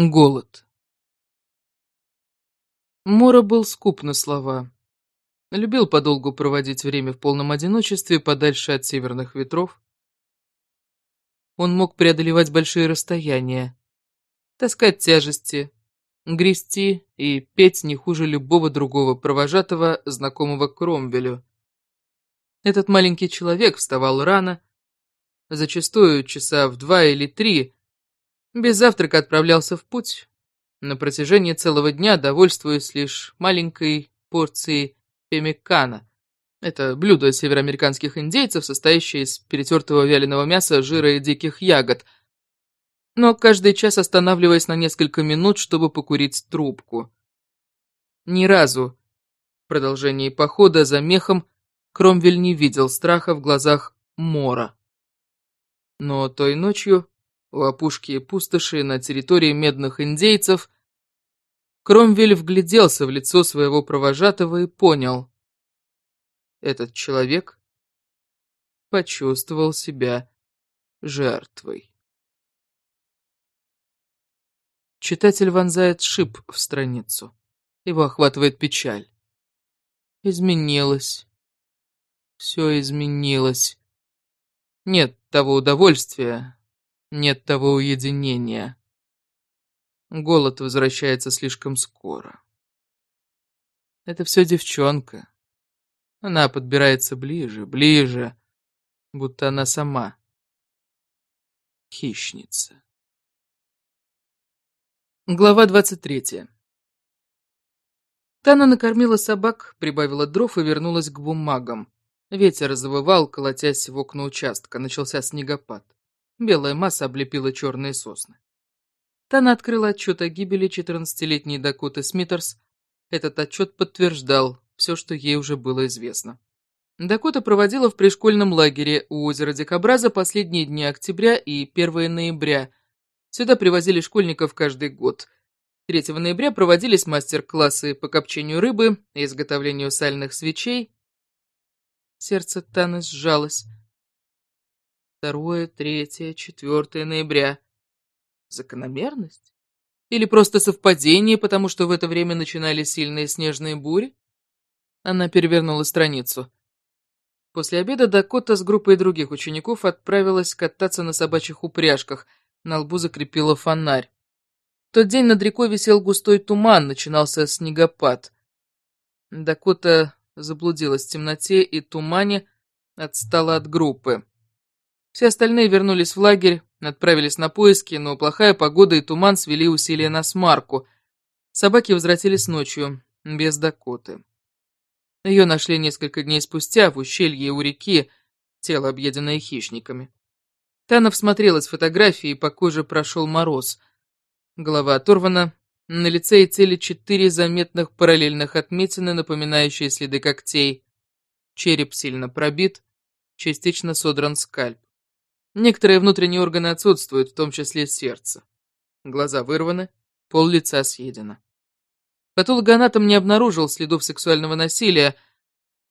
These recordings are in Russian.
Голод. Мора был скуп на слова. Любил подолгу проводить время в полном одиночестве, подальше от северных ветров. Он мог преодолевать большие расстояния, таскать тяжести, грести и петь не хуже любого другого провожатого, знакомого Кромвелю. Этот маленький человек вставал рано, зачастую часа в два или три, без завтрака отправлялся в путь, на протяжении целого дня довольствуясь лишь маленькой порцией пемикана. Это блюдо североамериканских индейцев, состоящее из перетертого вяленого мяса, жира и диких ягод, но каждый час останавливаясь на несколько минут, чтобы покурить трубку. Ни разу в продолжении похода за мехом Кромвель не видел страха в глазах Мора. Но той ночью у опушки пустоши на территории медных индейцев, Кромвель вгляделся в лицо своего провожатого и понял. Этот человек почувствовал себя жертвой. Читатель вонзает шип в страницу. Его охватывает печаль. Изменилось. Все изменилось. Нет того удовольствия, нет того уединения. Голод возвращается слишком скоро. Это все девчонка. Она подбирается ближе, ближе, будто она сама хищница. Глава двадцать третья. Тана накормила собак, прибавила дров и вернулась к бумагам. Ветер завывал, колотясь в окна участка. Начался снегопад. Белая масса облепила черные сосны. Тана открыла отчет о гибели 14-летней Дакоты Смитерс. Этот отчет подтверждал все, что ей уже было известно. Дакота проводила в пришкольном лагере у озера Дикобраза последние дни октября и 1 ноября. Сюда привозили школьников каждый год. 3 ноября проводились мастер-классы по копчению рыбы и изготовлению сальных свечей. Сердце Таны сжалось. Второе, третье, четвертое ноября. Закономерность? Или просто совпадение, потому что в это время начинались сильные снежные бури? Она перевернула страницу. После обеда Дакота с группой других учеников отправилась кататься на собачьих упряжках, на лбу закрепила фонарь. В тот день над рекой висел густой туман, начинался снегопад. Дакота заблудилась в темноте и тумане, отстала от группы. Все остальные вернулись в лагерь, отправились на поиски, но плохая погода и туман свели усилия на смарку. Собаки возвратились ночью, без Дакоты. Ее нашли несколько дней спустя в ущелье у реки, тело объеденное хищниками. Тана всмотрелась в фотографии, по коже прошел мороз. Голова оторвана, на лице и теле четыре заметных параллельных отметины, напоминающие следы когтей. Череп сильно пробит, частично содран скальп. Некоторые внутренние органы отсутствуют, в том числе сердце. Глаза вырваны, пол лица съедено. Патологоанатом не обнаружил следов сексуального насилия,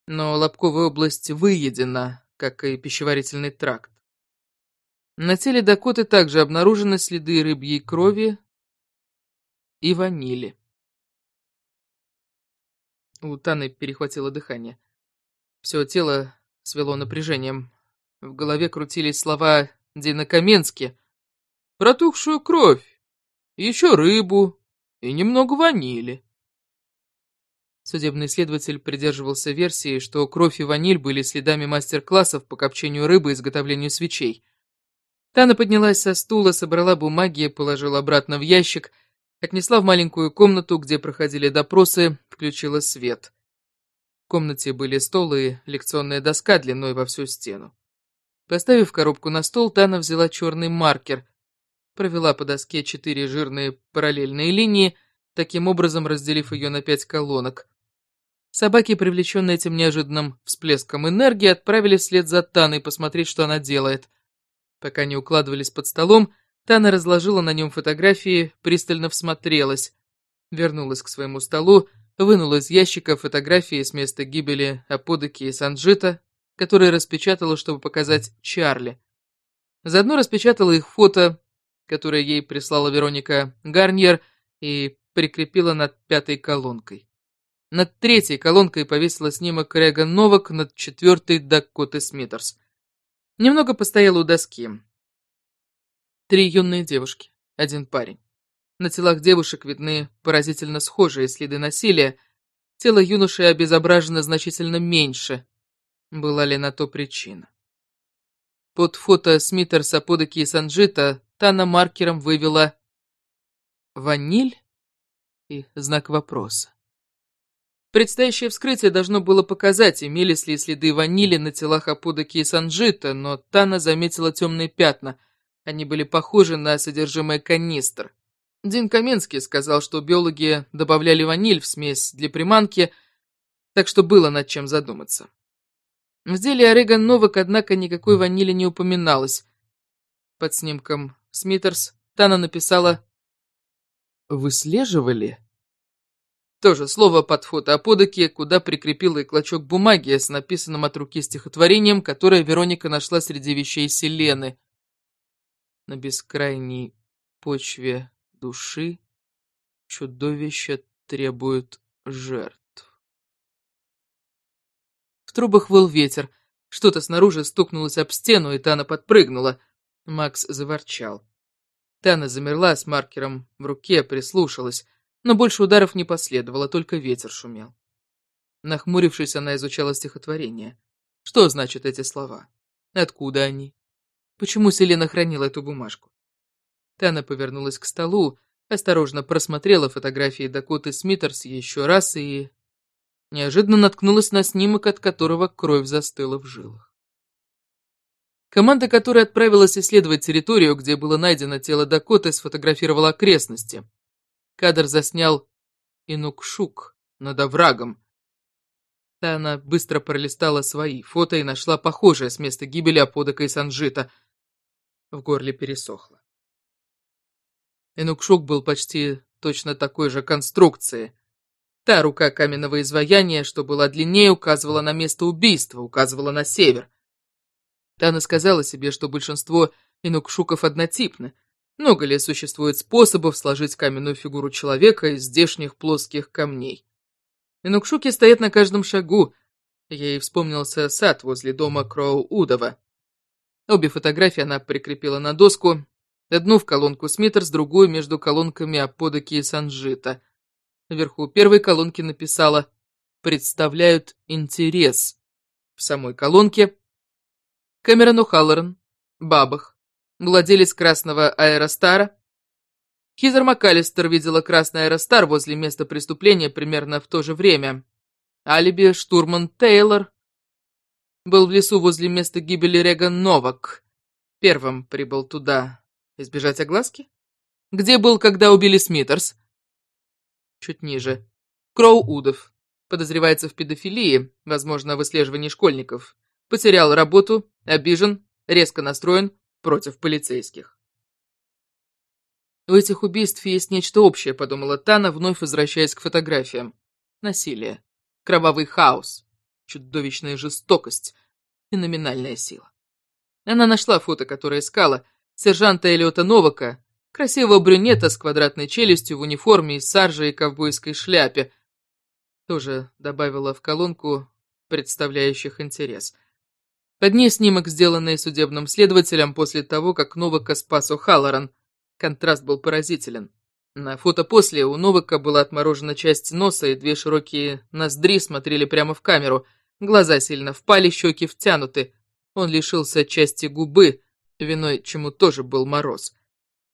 но лобковая область выедена, как и пищеварительный тракт. На теле Дакоты также обнаружены следы рыбьей крови и ванили. У Таны перехватило дыхание. Все тело свело напряжением. В голове крутились слова Дина Каменски. «Протухшую кровь, еще рыбу и немного ванили». Судебный следователь придерживался версии, что кровь и ваниль были следами мастер-классов по копчению рыбы и изготовлению свечей. Тана поднялась со стула, собрала бумаги, положила обратно в ящик, отнесла в маленькую комнату, где проходили допросы, включила свет. В комнате были стол и лекционная доска длиной во всю стену. Поставив коробку на стол, Тана взяла черный маркер, провела по доске четыре жирные параллельные линии, таким образом разделив ее на пять колонок. Собаки, привлеченные этим неожиданным всплеском энергии, отправились вслед за Таной посмотреть, что она делает. Пока не укладывались под столом, Тана разложила на нем фотографии, пристально всмотрелась, вернулась к своему столу, вынула из ящика фотографии с места гибели Аподоки и Санджита, которые распечатала, чтобы показать Чарли. Заодно распечатала их фото, которое ей прислала Вероника Гарньер и прикрепила над пятой колонкой. Над третьей колонкой повесила снимок Реган Новак, над четвертой Дакоты Смитерс. Немного постояла у доски. Три юные девушки, один парень. На телах девушек видны поразительно схожие следы насилия. Тело юноши обезображено значительно меньше. Была ли на то причина? Под фото Смитерса, Подоки и Санджита Тана маркером вывела «Ваниль?» и знак вопроса. Предстоящее вскрытие должно было показать, имелись ли следы ванили на телах Аподаки и Санджита, но Тана заметила темные пятна. Они были похожи на содержимое канистр. Дин Каменский сказал, что биологи добавляли ваниль в смесь для приманки, так что было над чем задуматься. В деле Ореган Новак, однако, никакой ванили не упоминалось. Под снимком Смитерс Тана написала «Выслеживали?» Тоже слово под фото Аподаки, куда прикрепила и клочок бумаги с написанным от руки стихотворением, которое Вероника нашла среди вещей Селены. На бескрайней почве души чудовище требует жертв. Трубах выл ветер. Что-то снаружи стукнулось об стену, и Тана подпрыгнула. Макс заворчал. Тана замерла с маркером в руке, прислушалась, но больше ударов не последовало, только ветер шумел. Нахмурившись, она изучала стихотворение. Что значат эти слова? Откуда они? Почему Селена хранила эту бумажку? Тана повернулась к столу, осторожно просмотрела фотографии Дакоты Смитерс еще раз и... Неожиданно наткнулась на снимок, от которого кровь застыла в жилах. Команда, которая отправилась исследовать территорию, где было найдено тело Дакоты, сфотографировала окрестности. Кадр заснял Инукшук над оврагом. Тана быстро пролистала свои фото и нашла похожее с места гибели Аподока и Санжита. В горле пересохло. Энукшук был почти точно такой же конструкции. Та рука каменного изваяния, что была длиннее, указывала на место убийства, указывала на север. Тана сказала себе, что большинство инукшуков однотипны. Много ли существует способов сложить каменную фигуру человека из здешних плоских камней? Инукшуки стоят на каждом шагу. Ей вспомнился сад возле дома Кроу-Удова. Обе фотографии она прикрепила на доску, Одну в колонку Смитерс, другую между колонками Аподоки и Санжита. Вверху первой колонки написала «Представляют интерес». В самой колонке Кэмерон О'Халлоран, Бабах, владелец красного аэростара. Хизер МакАлистер видела красный аэростар возле места преступления примерно в то же время. Алиби штурман Тейлор был в лесу возле места гибели Реган Новак. Первым прибыл туда. Избежать огласки? Где был, когда убили Смитерс? Чуть ниже. Кроу Удов. Подозревается в педофилии, возможно, в выслеживании школьников. Потерял работу, обижен, резко настроен против полицейских. У этих убийств есть нечто общее, подумала Тана, вновь возвращаясь к фотографиям. Насилие, кровавый хаос, чудовищная жестокость, феноменальная сила. Она нашла фото, которое искала, сержанта Элиота Новака, красивого брюнета с квадратной челюстью в униформе из саржи и ковбойской шляпе. Тоже добавила в колонку представляющих интерес. Под ней снимок, сделанный судебным следователем после того, как Новака спас О'Халлоран. Контраст был поразителен. На фото после у Новака была отморожена часть носа, и две широкие ноздри смотрели прямо в камеру. Глаза сильно впали, щеки втянуты. Он лишился части губы, виной чему тоже был мороз.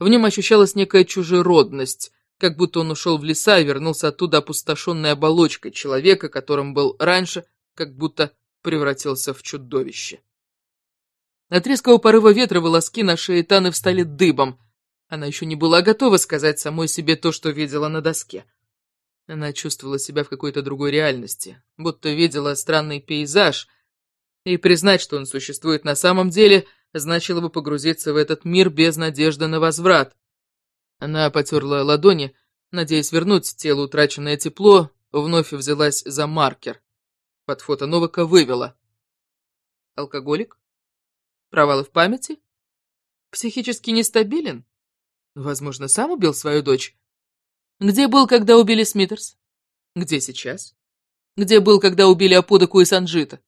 В нем ощущалась некая чужеродность, как будто он ушел в леса и вернулся оттуда опустошенной оболочкой человека, которым был раньше, как будто превратился в чудовище. От резкого порыва ветра волоски на шее Таны встали дыбом. Она еще не была готова сказать самой себе то, что видела на доске. Она чувствовала себя в какой-то другой реальности, будто видела странный пейзаж, и признать, что он существует на самом деле – значило бы погрузиться в этот мир без надежды на возврат. Она потерла ладони, надеясь вернуть телу утраченное тепло, вновь взялась за маркер. Под фото Новака вывела. Алкоголик? Провалы в памяти? Психически нестабилен? Возможно, сам убил свою дочь. Где был, когда убили Смитерс? Где сейчас? Где был, когда убили Апудаку и Санджита?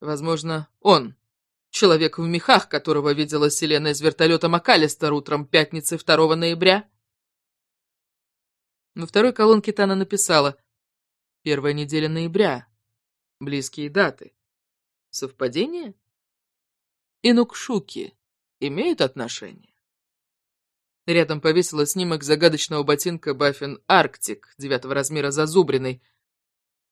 Возможно, он, человек в мехах, которого видела Селена из вертолета МакАлистер утром пятницы 2 ноября. На второй колонке Тана написала «Первая неделя ноября. Близкие даты. Совпадение?» Инукшуки имеют отношение? Рядом повесила снимок загадочного ботинка Баффин Арктик, девятого размера зазубренный.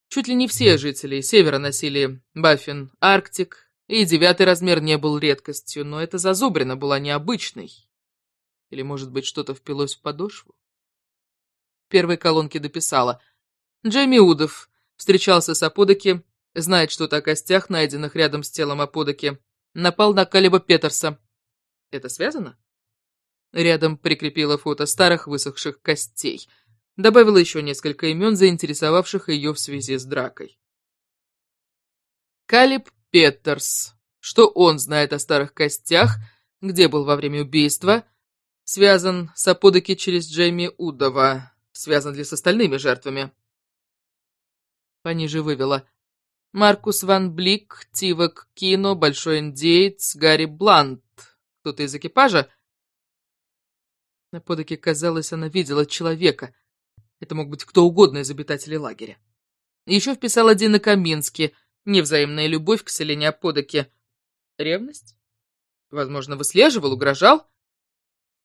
Чуть ли не все жители Севера носили Баффин Арктик, и девятый размер не был редкостью, но эта зазубрина была необычной. Или, может быть, что-то впилось в подошву? В первой колонке дописала. Джейми Удов встречался с Аподаки, знает что-то о костях, найденных рядом с телом Аподаки, напал на Калиба Петерса. Это связано? Рядом прикрепила фото старых высохших костей. Добавила еще несколько имен, заинтересовавших ее в связи с дракой. Калиб Петерс. Что он знает о старых костях, где был во время убийства, связан с Аподаки через Джейми Удова, связан ли с остальными жертвами. Пониже вывела Маркус Ван Блик, Тивок Кино, Большой Индеец, Гарри Блант. Кто-то из экипажа? На подоке, казалось, она видела человека. Это мог быть кто угодно из обитателей лагеря. Еще вписала Дина Камински. Невзаимная любовь к Селене Аподоке. Ревность? Возможно, выслеживал, угрожал?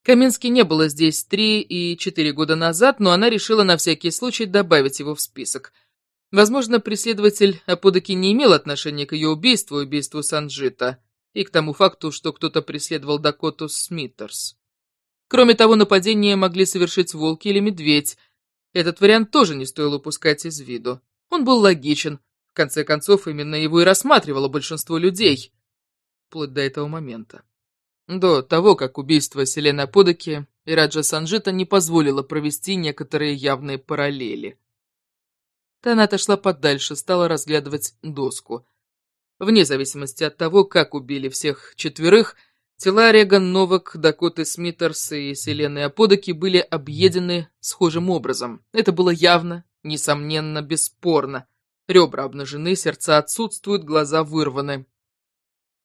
Камински не было здесь три и четыре года назад, но она решила на всякий случай добавить его в список — Возможно, преследователь Аподаки не имел отношения к ее убийству убийству Санджита, и к тому факту, что кто-то преследовал Дакоту Смитерс. Кроме того, нападение могли совершить волки или медведь. Этот вариант тоже не стоило упускать из виду. Он был логичен. Конце концов, именно его и рассматривало большинство людей. Вплоть до этого момента. До того, как убийство Селена Аподаки и Раджа Санджита не позволило провести некоторые явные параллели. Тана отошла подальше, стала разглядывать доску. Вне зависимости от того, как убили всех четверых, тела Реган, Новак, Дакоты Смитерс и Селены Аподоки были объедены схожим образом. Это было явно, несомненно, бесспорно. Ребра обнажены, сердца отсутствуют, глаза вырваны.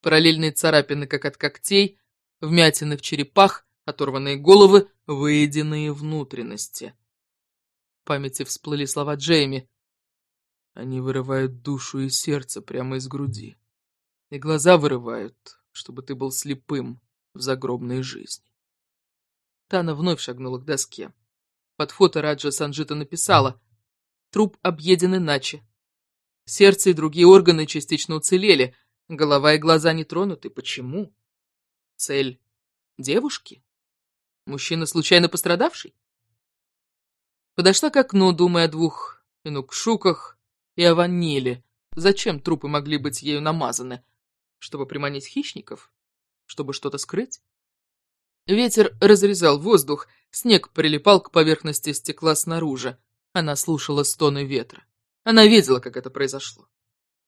Параллельные царапины, как от когтей, вмятины в черепах, оторванные головы, выеденные внутренности. В памяти всплыли слова Джейми. Они вырывают душу и сердце прямо из груди. И глаза вырывают, чтобы ты был слепым в загробной жизни. Тана вновь шагнула к доске. Под фото Раджа Санджита написала «Труп объеден иначе. Сердце и другие органы частично уцелели, голова и глаза не тронуты. Почему? Цель девушки? Мужчина случайно пострадавший?» Подошла к окну, думая о двух инукшуках, и о ваниле. Зачем трупы могли быть ею намазаны? Чтобы приманить хищников? Чтобы что-то скрыть? Ветер разрезал воздух, снег прилипал к поверхности стекла снаружи. Она слушала стоны ветра. Она видела, как это произошло.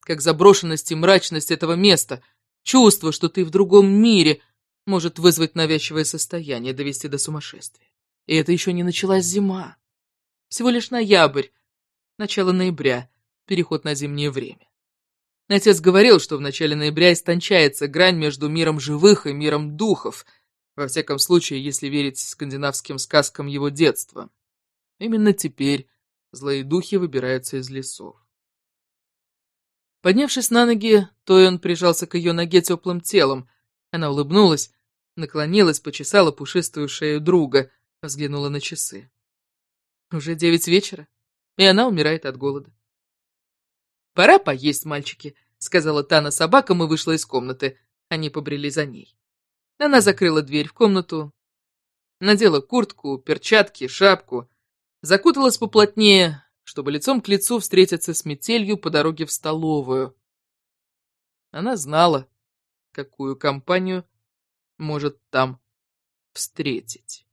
Как заброшенность и мрачность этого места, чувство, что ты в другом мире, может вызвать навязчивое состояние, довести до сумасшествия. И это еще не началась зима. Всего лишь ноябрь, начало ноября, переход на зимнее время. Отец говорил, что в начале ноября истончается грань между миром живых и миром духов, во всяком случае, если верить скандинавским сказкам его детства. Именно теперь злые духи выбираются из лесов. Поднявшись на ноги, Тойон прижался к ее ноге теплым телом. Она улыбнулась, наклонилась, почесала пушистую шею друга, взглянула на часы. Уже девять вечера, и она умирает от голода. «Пора поесть, мальчики», — сказала Тана собакам и вышла из комнаты. Они побрели за ней. Она закрыла дверь в комнату, надела куртку, перчатки, шапку, закуталась поплотнее, чтобы лицом к лицу встретиться с метелью по дороге в столовую. Она знала, какую компанию может там встретить.